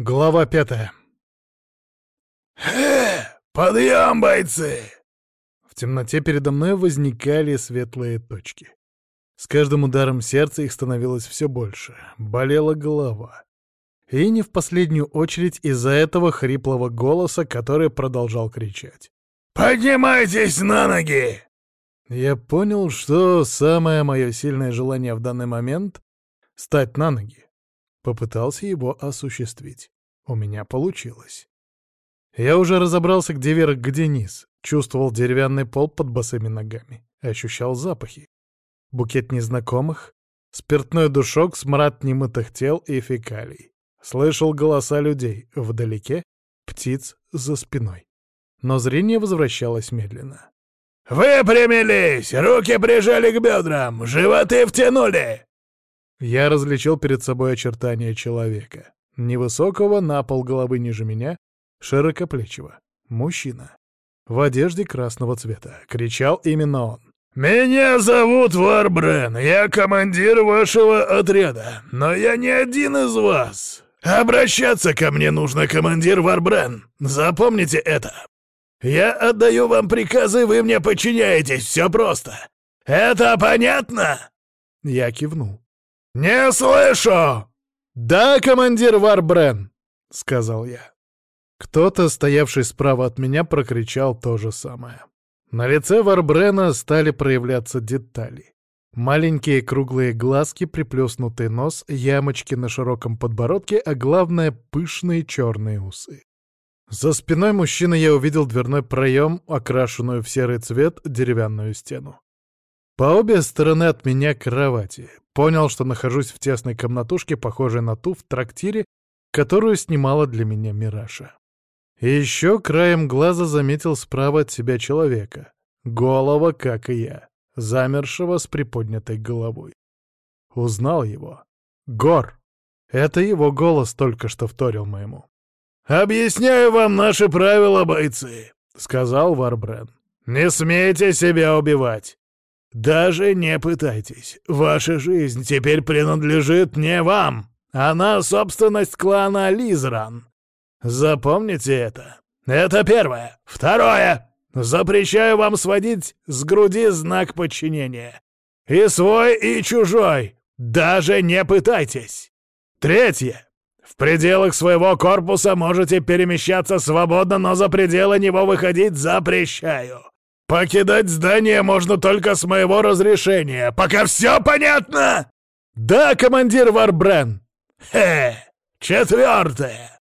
Глава пятая. «Э, подъем, бойцы!» В темноте передо мной возникали светлые точки. С каждым ударом сердца их становилось все больше. Болела голова. И не в последнюю очередь из-за этого хриплого голоса, который продолжал кричать. «Поднимайтесь на ноги!» Я понял, что самое мое сильное желание в данный момент — стать на ноги. Попытался его осуществить. У меня получилось. Я уже разобрался, где вверх, где низ. Чувствовал деревянный пол под босыми ногами. Ощущал запахи. Букет незнакомых, спиртной душок, смрад немытых тел и фекалий. Слышал голоса людей вдалеке, птиц за спиной. Но зрение возвращалось медленно. «Выпрямились! Руки прижали к бедрам! Животы втянули!» Я различил перед собой очертания человека. Невысокого, на пол головы ниже меня, широкоплечего. Мужчина. В одежде красного цвета. Кричал именно он. «Меня зовут Варбрен, я командир вашего отряда, но я не один из вас. Обращаться ко мне нужно, командир Варбрен. Запомните это. Я отдаю вам приказы, вы мне подчиняетесь, все просто. Это понятно?» Я кивнул. «Не слышу!» «Да, командир Варбрен!» — сказал я. Кто-то, стоявший справа от меня, прокричал то же самое. На лице Варбрена стали проявляться детали. Маленькие круглые глазки, приплюснутый нос, ямочки на широком подбородке, а главное — пышные черные усы. За спиной мужчины я увидел дверной проем, окрашенную в серый цвет деревянную стену. По обе стороны от меня кровати. Понял, что нахожусь в тесной комнатушке, похожей на ту в трактире, которую снимала для меня Мираша. И еще краем глаза заметил справа от себя человека. Голова, как и я, замершего с приподнятой головой. Узнал его. Гор. Это его голос только что вторил моему. «Объясняю вам наши правила, бойцы», — сказал Варбрен. «Не смейте себя убивать. Даже не пытайтесь. Ваша жизнь теперь принадлежит не вам. Она собственность клана Лизран. Запомните это. Это первое. Второе. Запрещаю вам сводить с груди знак подчинения. И свой, и чужой. Даже не пытайтесь. Третье. В пределах своего корпуса можете перемещаться свободно, но за пределы него выходить запрещаю. «Покидать здание можно только с моего разрешения. Пока все понятно?» «Да, командир Варбрен!» «Хе! Четвертое!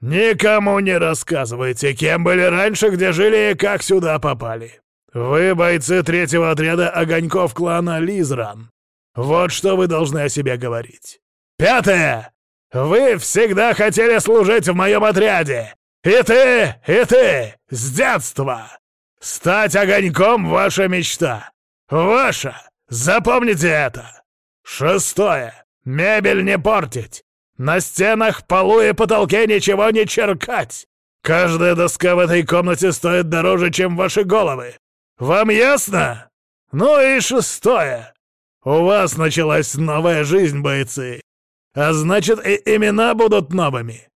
Никому не рассказывайте, кем были раньше, где жили и как сюда попали. Вы бойцы третьего отряда огоньков клана Лизран. Вот что вы должны о себе говорить. Пятое! Вы всегда хотели служить в моем отряде. И ты, и ты, с детства. Стать огоньком — ваша мечта. Ваша! Запомните это! Шестое. Мебель не портить. На стенах, полу и потолке ничего не черкать. Каждая доска в этой комнате стоит дороже, чем ваши головы. Вам ясно? Ну и шестое. У вас началась новая жизнь, бойцы. А значит, и имена будут новыми.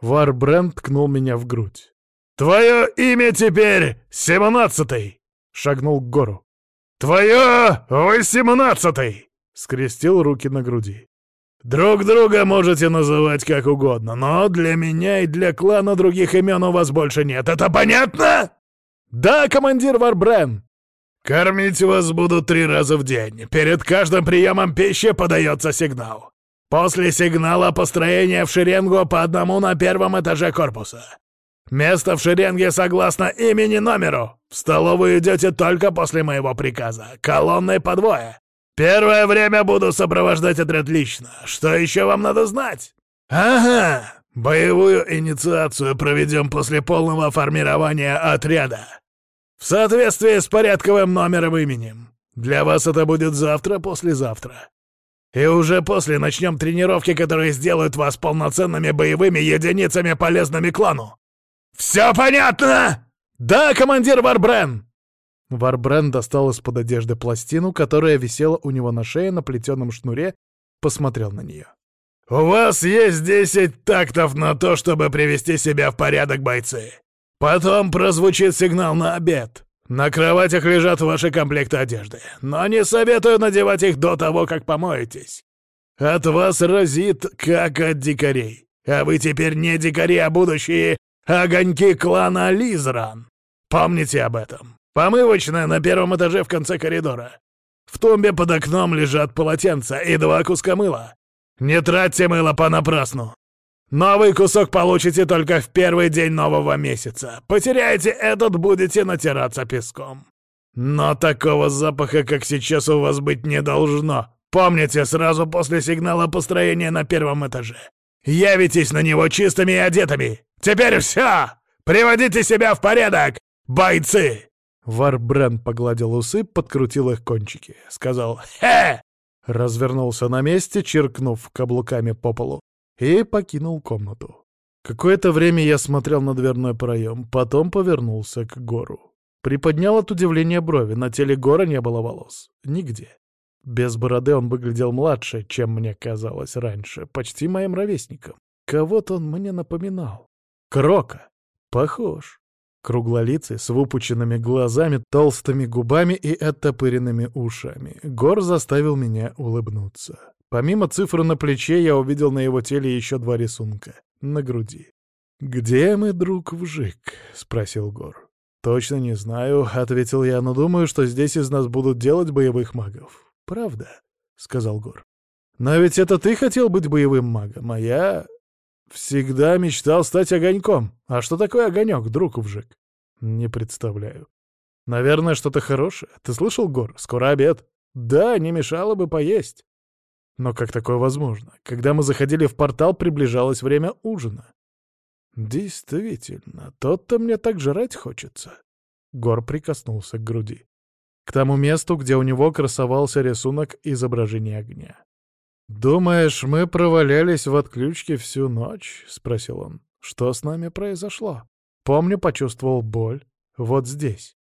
Варбренд ткнул меня в грудь. «Твое имя теперь семнадцатый!» — шагнул к гору. «Твое восемнадцатый!» — скрестил руки на груди. «Друг друга можете называть как угодно, но для меня и для клана других имен у вас больше нет. Это понятно?» «Да, командир Варбрен!» «Кормить вас буду три раза в день. Перед каждым приемом пищи подается сигнал. После сигнала построение в шеренгу по одному на первом этаже корпуса. Место в шеренге согласно имени-номеру. В столовую идете только после моего приказа. Колонны по двое. Первое время буду сопровождать отряд лично. Что еще вам надо знать? Ага, боевую инициацию проведем после полного формирования отряда. В соответствии с порядковым номером именем. Для вас это будет завтра-послезавтра. И уже после начнем тренировки, которые сделают вас полноценными боевыми единицами, полезными клану. «Все понятно?» «Да, командир Варбрен!» Варбрен достал из-под одежды пластину, которая висела у него на шее на плетеном шнуре, посмотрел на нее. «У вас есть десять тактов на то, чтобы привести себя в порядок, бойцы. Потом прозвучит сигнал на обед. На кроватях лежат ваши комплекты одежды, но не советую надевать их до того, как помоетесь. От вас разит, как от дикарей. А вы теперь не дикари, а будущие огоньки клана Лизран. Помните об этом. Помывочная на первом этаже в конце коридора. В тумбе под окном лежат полотенца и два куска мыла. Не тратьте мыло понапрасну. Новый кусок получите только в первый день нового месяца. Потеряете этот, будете натираться песком. Но такого запаха, как сейчас, у вас быть не должно. Помните, сразу после сигнала построения на первом этаже. Явитесь на него чистыми и одетыми. Теперь все! Приводите себя в порядок, бойцы!» Варбрен погладил усы, подкрутил их кончики. Сказал «Хе!» развернулся на месте, чиркнув каблуками по полу, и покинул комнату. Какое-то время я смотрел на дверной проем, потом повернулся к гору. Приподнял от удивления брови, на теле гора не было волос. Нигде. Без бороды он выглядел младше, чем мне казалось раньше, почти моим ровесником. Кого-то он мне напоминал. Крока. Похож. Круглолицый, с выпученными глазами, толстыми губами и оттопыренными ушами. Гор заставил меня улыбнуться. Помимо цифры на плече, я увидел на его теле еще два рисунка. На груди. «Где мы, друг, вжик?» — спросил Гор. «Точно не знаю», — ответил я, — «но думаю, что здесь из нас будут делать боевых магов». «Правда?» — сказал Гор. «Но ведь это ты хотел быть боевым магом, а я Всегда мечтал стать огоньком. А что такое огонек, друг Вжик? Не представляю. Наверное, что-то хорошее. Ты слышал, Гор? Скоро обед. Да, не мешало бы поесть. Но как такое возможно? Когда мы заходили в портал, приближалось время ужина. Действительно, тот-то мне так жрать хочется. Гор прикоснулся к груди. К тому месту, где у него красовался рисунок изображения огня. «Думаешь, мы провалялись в отключке всю ночь?» — спросил он. «Что с нами произошло? Помню, почувствовал боль. Вот здесь.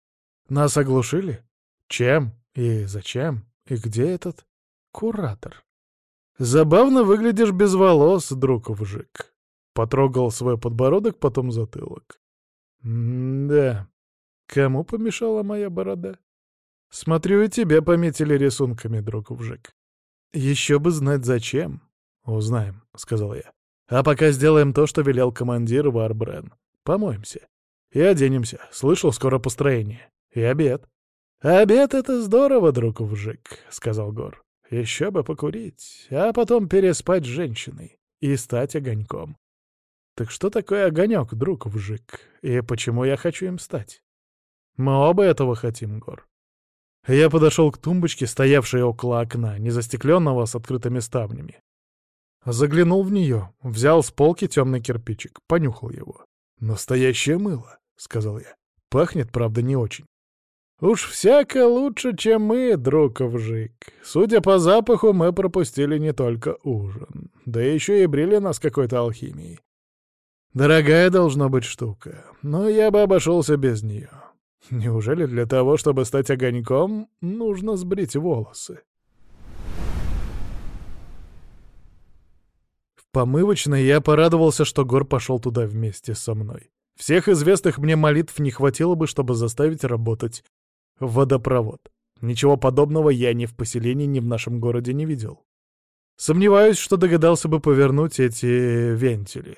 Нас оглушили? Чем? И зачем? И где этот куратор?» «Забавно выглядишь без волос, друг Вжик». Потрогал свой подбородок, потом затылок. «Да. Кому помешала моя борода?» «Смотрю, и тебя пометили рисунками, друг Вжик. «Еще бы знать зачем». «Узнаем», — сказал я. «А пока сделаем то, что велел командир Варбрен. Помоемся. И оденемся. Слышал, скоро построение. И обед». «Обед — это здорово, друг Вжик», — сказал Гор. «Еще бы покурить, а потом переспать с женщиной и стать огоньком». «Так что такое огонек, друг Вжик, и почему я хочу им стать?» «Мы оба этого хотим, Гор. Я подошел к тумбочке, стоявшей около окна, незастекленного с открытыми ставнями. Заглянул в нее, взял с полки темный кирпичик, понюхал его. «Настоящее мыло», — сказал я. «Пахнет, правда, не очень». «Уж всяко лучше, чем мы, друг Вжик. Судя по запаху, мы пропустили не только ужин, да еще и брили нас какой-то алхимией. Дорогая должна быть штука, но я бы обошелся без нее. Неужели для того, чтобы стать огоньком, нужно сбрить волосы? В помывочной я порадовался, что Гор пошел туда вместе со мной. Всех известных мне молитв не хватило бы, чтобы заставить работать водопровод. Ничего подобного я ни в поселении, ни в нашем городе не видел. Сомневаюсь, что догадался бы повернуть эти вентили.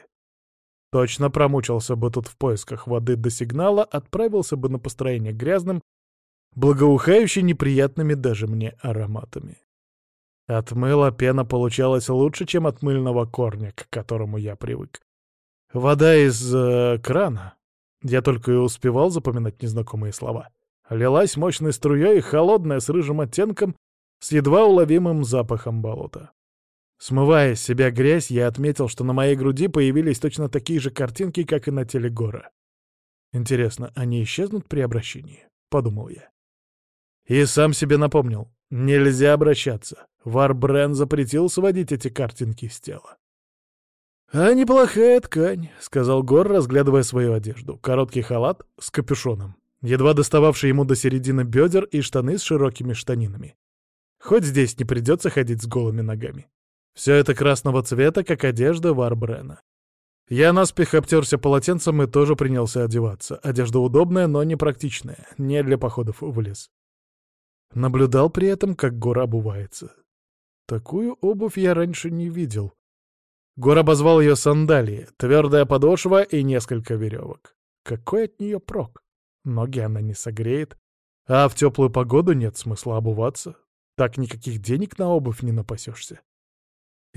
Точно промучился бы тут в поисках воды до сигнала, отправился бы на построение грязным, благоухающий неприятными даже мне ароматами. От мыла пена получалась лучше, чем от мыльного корня, к которому я привык. Вода из э, крана. Я только и успевал запоминать незнакомые слова. Лилась мощной струей, холодная, с рыжим оттенком, с едва уловимым запахом болота. Смывая с себя грязь, я отметил, что на моей груди появились точно такие же картинки, как и на теле Гора. Интересно, они исчезнут при обращении? Подумал я. И сам себе напомнил. Нельзя обращаться. Варбрен запретил сводить эти картинки с тела. «А неплохая ткань», — сказал Гор, разглядывая свою одежду. Короткий халат с капюшоном, едва достававший ему до середины бедер и штаны с широкими штанинами. Хоть здесь не придется ходить с голыми ногами. Все это красного цвета, как одежда Варбрена. Я наспех обтерся полотенцем и тоже принялся одеваться. Одежда удобная, но непрактичная, не для походов в лес. Наблюдал при этом, как Гор обувается. Такую обувь я раньше не видел. Гор обозвал ее сандалии, твердая подошва и несколько веревок. Какой от нее прок? Ноги она не согреет, а в теплую погоду нет смысла обуваться. Так никаких денег на обувь не напасешься.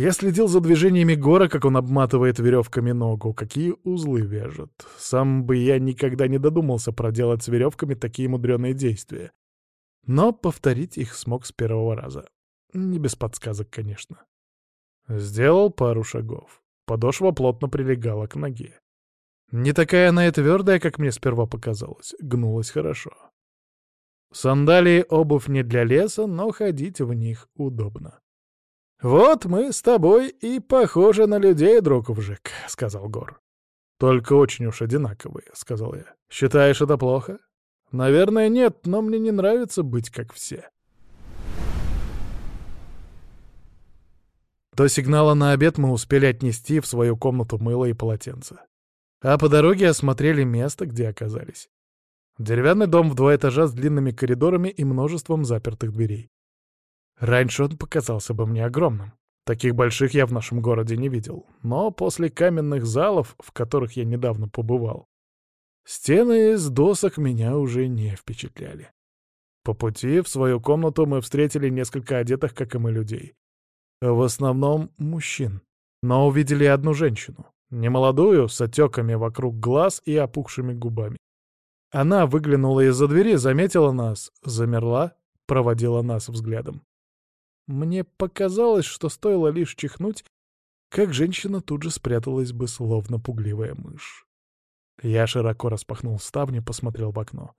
Я следил за движениями Гора, как он обматывает веревками ногу, какие узлы вяжет. Сам бы я никогда не додумался проделать с веревками такие мудреные действия. Но повторить их смог с первого раза. Не без подсказок, конечно. Сделал пару шагов. Подошва плотно прилегала к ноге. Не такая она и твердая, как мне сперва показалось. Гнулась хорошо. Сандалии — обувь не для леса, но ходить в них удобно. «Вот мы с тобой и похожи на людей, друг Вжик», — сказал Гор. «Только очень уж одинаковые», — сказал я. «Считаешь это плохо?» «Наверное, нет, но мне не нравится быть как все». До сигнала на обед мы успели отнести в свою комнату мыло и полотенце. А по дороге осмотрели место, где оказались. Деревянный дом в два этажа с длинными коридорами и множеством запертых дверей. Раньше он показался бы мне огромным. Таких больших я в нашем городе не видел. Но после каменных залов, в которых я недавно побывал, стены из досок меня уже не впечатляли. По пути в свою комнату мы встретили несколько одетых, как и мы, людей. В основном мужчин. Но увидели одну женщину. Немолодую, с отеками вокруг глаз и опухшими губами. Она выглянула из-за двери, заметила нас, замерла, проводила нас взглядом. Мне показалось, что стоило лишь чихнуть, как женщина тут же спряталась бы, словно пугливая мышь. Я широко распахнул ставни, посмотрел в окно.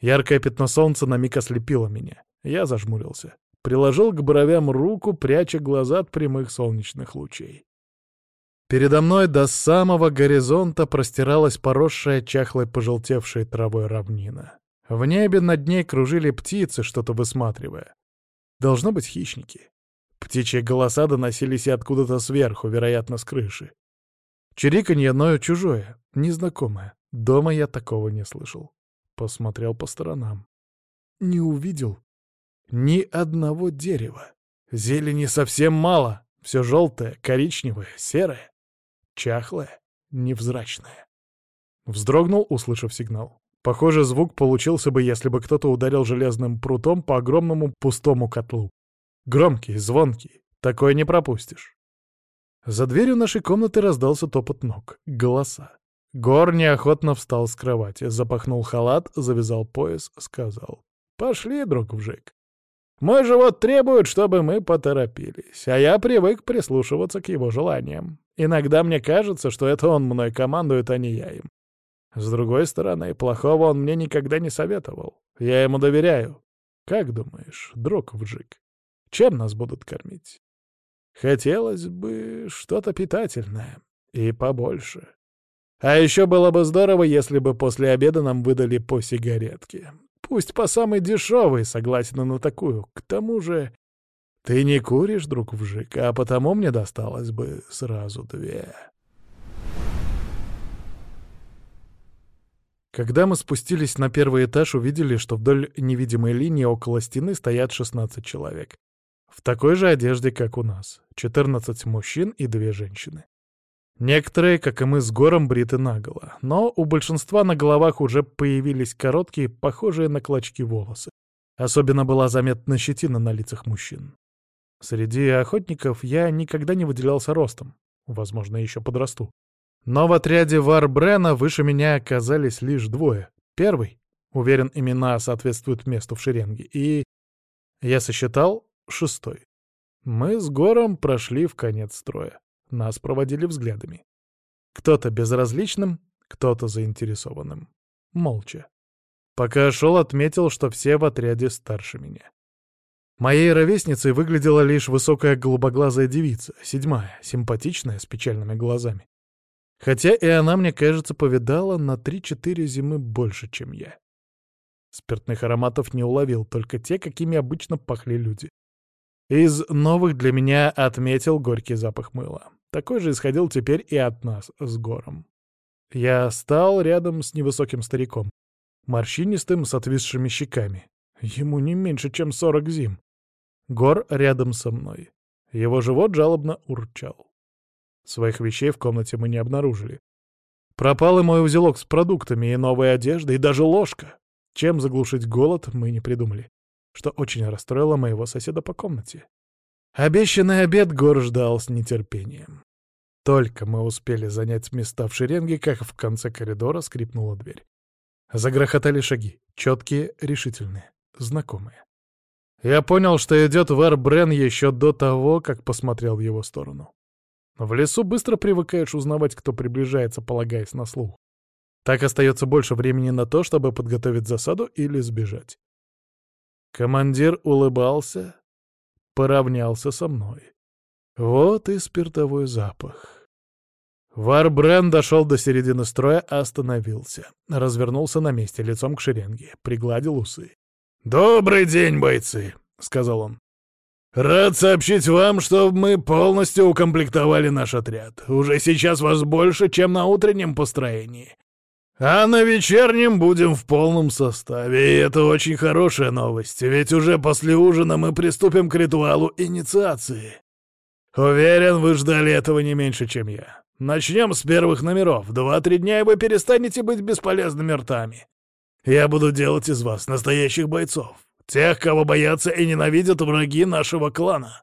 Яркое пятно солнца на миг ослепило меня. Я зажмурился. Приложил к бровям руку, пряча глаза от прямых солнечных лучей. Передо мной до самого горизонта простиралась поросшая чахлой пожелтевшей травой равнина. В небе над ней кружили птицы, что-то высматривая. Должно быть хищники. Птичьи голоса доносились откуда-то сверху, вероятно, с крыши. Чириканье, но чужое, незнакомое. Дома я такого не слышал. Посмотрел по сторонам. Не увидел ни одного дерева. Зелени совсем мало. Все желтое, коричневое, серое, чахлое, невзрачное. Вздрогнул, услышав сигнал. Похоже, звук получился бы, если бы кто-то ударил железным прутом по огромному пустому котлу. Громкий, звонкий. Такое не пропустишь. За дверью нашей комнаты раздался топот ног, голоса. Гор неохотно встал с кровати, запахнул халат, завязал пояс, сказал. «Пошли, друг Вжик. Мой живот требует, чтобы мы поторопились, а я привык прислушиваться к его желаниям. Иногда мне кажется, что это он мной командует, а не я им. С другой стороны, плохого он мне никогда не советовал. Я ему доверяю. Как думаешь, друг Вжик, чем нас будут кормить? Хотелось бы что-то питательное и побольше. А еще было бы здорово, если бы после обеда нам выдали по сигаретке. Пусть по самой дешевой, согласен на такую. К тому же ты не куришь, друг Вжик, а потому мне досталось бы сразу две. Когда мы спустились на первый этаж, увидели, что вдоль невидимой линии около стены стоят 16 человек. В такой же одежде, как у нас. 14 мужчин и две женщины. Некоторые, как и мы с Гором, бриты наголо, но у большинства на головах уже появились короткие, похожие на клочки волосы. Особенно была заметна щетина на лицах мужчин. Среди охотников я никогда не выделялся ростом. Возможно, еще подрасту. Но в отряде Варбрена выше меня оказались лишь двое. Первый, уверен, имена соответствуют месту в шеренге, и... Я сосчитал шестой. Мы с Гором прошли в конец строя. Нас проводили взглядами. Кто-то безразличным, кто-то заинтересованным. Молча. Пока шел, отметил, что все в отряде старше меня. Моей ровесницей выглядела лишь высокая голубоглазая девица, седьмая, симпатичная, с печальными глазами. Хотя и она, мне кажется, повидала на три-четыре зимы больше, чем я. Спиртных ароматов не уловил, только те, какими обычно пахли люди. Из новых для меня отметил горький запах мыла. Такой же исходил теперь и от нас с Гором. Я стал рядом с невысоким стариком, морщинистым, с отвисшими щеками. Ему не меньше, чем сорок зим. Гор рядом со мной. Его живот жалобно урчал. Своих вещей в комнате мы не обнаружили. Пропал и мой узелок с продуктами, и новая одежда, и даже ложка. Чем заглушить голод, мы не придумали, что очень расстроило моего соседа по комнате. Обещанный обед Гор ждал с нетерпением. Только мы успели занять места в шеренге, как в конце коридора скрипнула дверь. Загрохотали шаги, четкие, решительные, знакомые. Я понял, что идет Вар Брен еще до того, как посмотрел в его сторону. В лесу быстро привыкаешь узнавать, кто приближается, полагаясь на слух. Так остается больше времени на то, чтобы подготовить засаду или сбежать. Командир улыбался, поравнялся со мной. Вот и спиртовой запах. Варбрен дошел до середины строя, остановился. Развернулся на месте, лицом к шеренге, пригладил усы. «Добрый день, бойцы!» — сказал он. «Рад сообщить вам, что мы полностью укомплектовали наш отряд. Уже сейчас вас больше, чем на утреннем построении. А на вечернем будем в полном составе, и это очень хорошая новость, ведь уже после ужина мы приступим к ритуалу инициации. Уверен, вы ждали этого не меньше, чем я. Начнем с первых номеров. Два-три дня, и вы перестанете быть бесполезными ртами. Я буду делать из вас настоящих бойцов. Тех, кого боятся и ненавидят враги нашего клана.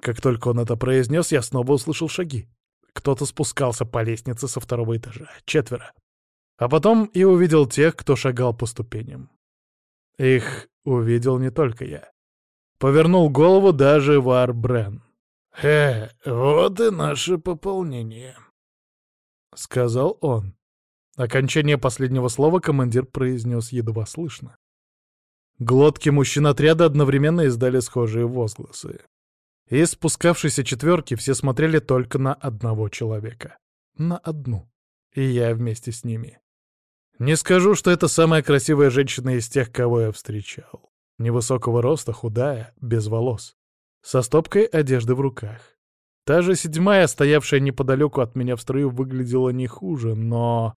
Как только он это произнес, я снова услышал шаги. Кто-то спускался по лестнице со второго этажа. Четверо. А потом и увидел тех, кто шагал по ступеням. Их увидел не только я. Повернул голову даже Вар Брен. «Э, вот и наше пополнение», — сказал он. Окончание последнего слова командир произнес едва слышно. Глотки мужчин отряда одновременно издали схожие возгласы. Из спускавшейся четверки все смотрели только на одного человека. На одну. И я вместе с ними. Не скажу, что это самая красивая женщина из тех, кого я встречал. Невысокого роста, худая, без волос. Со стопкой одежды в руках. Та же седьмая, стоявшая неподалеку от меня в строю, выглядела не хуже, но...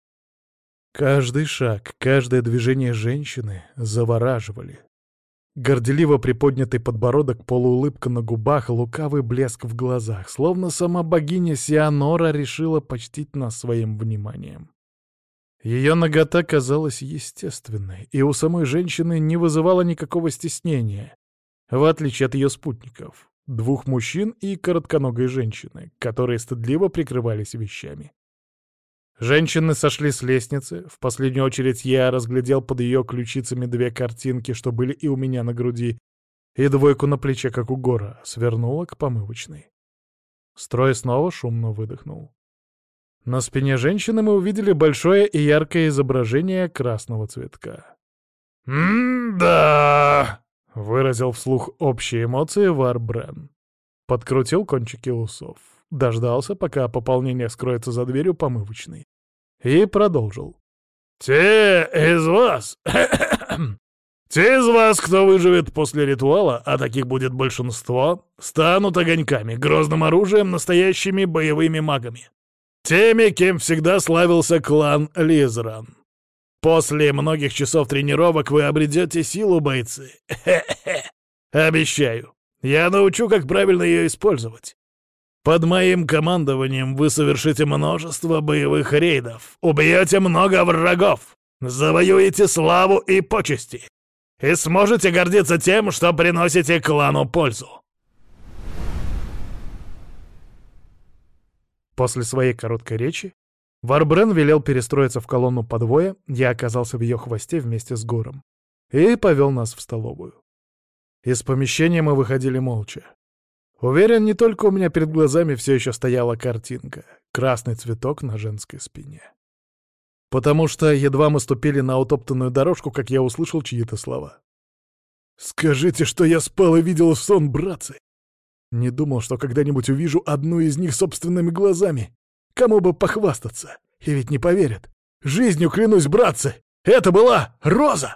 Каждый шаг, каждое движение женщины завораживали. Горделиво приподнятый подбородок, полуулыбка на губах, лукавый блеск в глазах, словно сама богиня Сианора решила почтить нас своим вниманием. Ее нагота казалась естественной, и у самой женщины не вызывала никакого стеснения, в отличие от ее спутников, двух мужчин и коротконогой женщины, которые стыдливо прикрывались вещами. Женщины сошли с лестницы. В последнюю очередь я разглядел под ее ключицами две картинки, что были и у меня на груди, и двойку на плече, как у гора, свернула к помывочной. Строй снова шумно выдохнул. На спине женщины мы увидели большое и яркое изображение красного цветка. «М-да!» — выразил вслух общие эмоции Варбрен. Подкрутил кончики усов дождался, пока пополнение скроется за дверью помывочной, и продолжил. «Те из вас, те из вас, кто выживет после ритуала, а таких будет большинство, станут огоньками, грозным оружием, настоящими боевыми магами. Теми, кем всегда славился клан Лизран. После многих часов тренировок вы обретете силу, бойцы. Обещаю. Я научу, как правильно ее использовать. Под моим командованием вы совершите множество боевых рейдов, убьете много врагов, завоюете славу и почести и сможете гордиться тем, что приносите клану пользу. После своей короткой речи Варбрен велел перестроиться в колонну подвоя, я оказался в ее хвосте вместе с Гором, и повел нас в столовую. Из помещения мы выходили молча. Уверен, не только у меня перед глазами все еще стояла картинка — красный цветок на женской спине. Потому что едва мы ступили на утоптанную дорожку, как я услышал чьи-то слова. «Скажите, что я спал и видел сон, братцы!» Не думал, что когда-нибудь увижу одну из них собственными глазами. Кому бы похвастаться? И ведь не поверят. Жизнью клянусь, братцы! Это была Роза!